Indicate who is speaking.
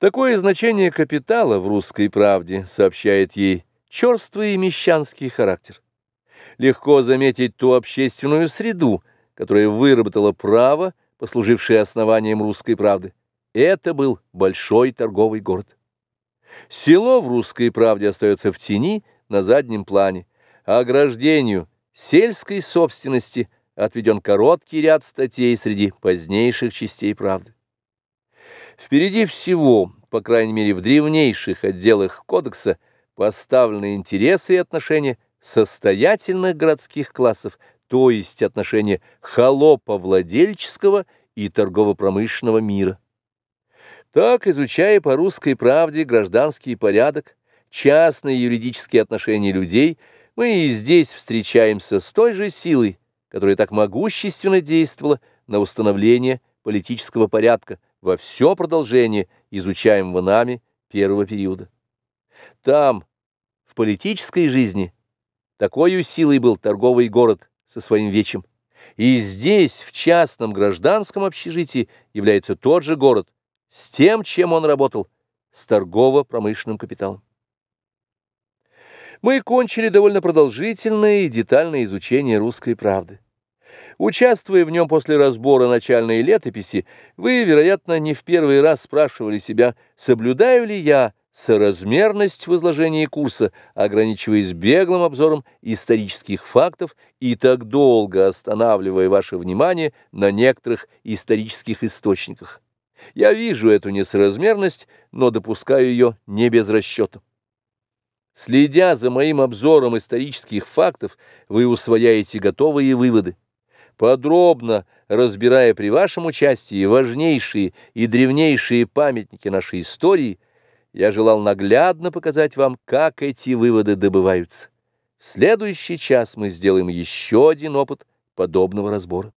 Speaker 1: Такое значение капитала в русской правде сообщает ей черствый мещанский характер. Легко заметить ту общественную среду, которая выработала право, послужившее основанием русской правды. Это был большой торговый город. Село в русской правде остается в тени на заднем плане, а ограждению сельской собственности отведен короткий ряд статей среди позднейших частей правды. Впереди всего, по крайней мере в древнейших отделах кодекса, поставлены интересы и отношения состоятельных городских классов, то есть отношения холопа-владельческого и торгово-промышленного мира. Так, изучая по русской правде гражданский порядок, частные юридические отношения людей, мы и здесь встречаемся с той же силой, которая так могущественно действовала на установление политического порядка, во все продолжение изучаемого нами первого периода. Там, в политической жизни, такой силой был торговый город со своим вечем. И здесь, в частном гражданском общежитии, является тот же город, с тем, чем он работал, с торгово-промышленным капиталом. Мы кончили довольно продолжительное и детальное изучение русской правды. Участвуя в нем после разбора начальной летописи, вы, вероятно, не в первый раз спрашивали себя, соблюдаю ли я соразмерность в изложении курса, ограничиваясь беглым обзором исторических фактов и так долго останавливая ваше внимание на некоторых исторических источниках. Я вижу эту несоразмерность, но допускаю ее не без расчета. Следя за моим обзором исторических фактов, вы усвояете готовые выводы подробно разбирая при вашем участии важнейшие и древнейшие памятники нашей истории, я желал наглядно показать вам, как эти выводы добываются. В следующий час мы сделаем еще один опыт подобного разбора.